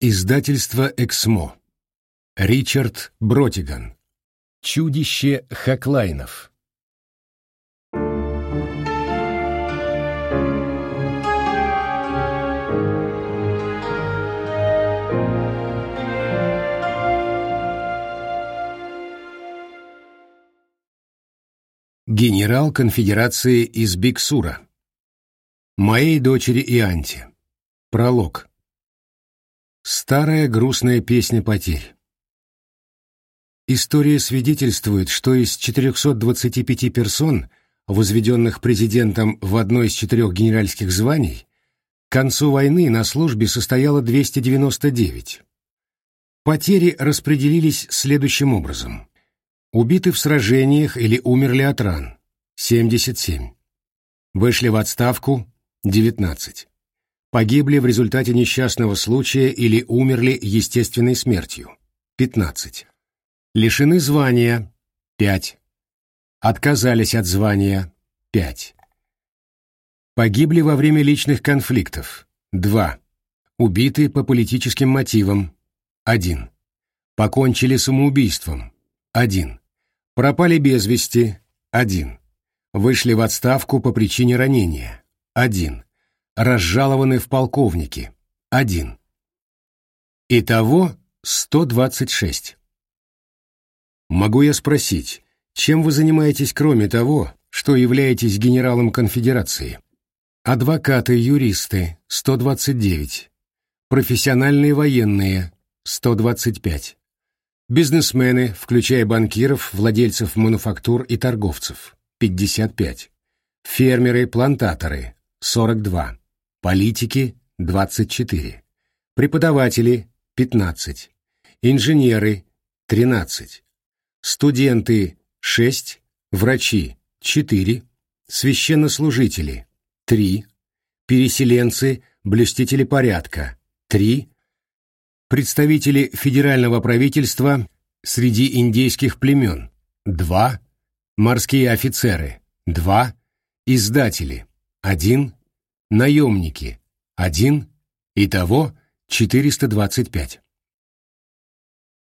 Издательство «Эксмо». Ричард Бротиган. Чудище Хаклайнов. Генерал конфедерации из Биксура. Моей дочери Ианте. Пролог. Старая грустная песня потерь. История свидетельствует, что из 425 персон, возведенных президентом в одно из четырех генеральских званий, к концу войны на службе состояло 299. Потери распределились следующим образом. Убиты в сражениях или умерли от ран – 77. Вышли в отставку – 19. Погибли в результате несчастного случая или умерли естественной смертью – 15. Лишены звания – 5. Отказались от звания – 5. Погибли во время личных конфликтов – 2. Убиты по политическим мотивам – 1. Покончили самоубийством – 1. Пропали без вести – 1. Вышли в отставку по причине ранения – 1 разжалованы в полковники. Один. Итого 126. Могу я спросить, чем вы занимаетесь кроме того, что являетесь генералом конфедерации? Адвокаты, юристы – 129. Профессиональные военные – 125. Бизнесмены, включая банкиров, владельцев мануфактур и торговцев – 55. Фермеры, плантаторы – 42 политики – 24, преподаватели – 15, инженеры – 13, студенты – 6, врачи – 4, священнослужители – 3, переселенцы, блюстители порядка – 3, представители федерального правительства среди индейских племен – 2, морские офицеры – 2, издатели – 1, наемники – один, итого 425.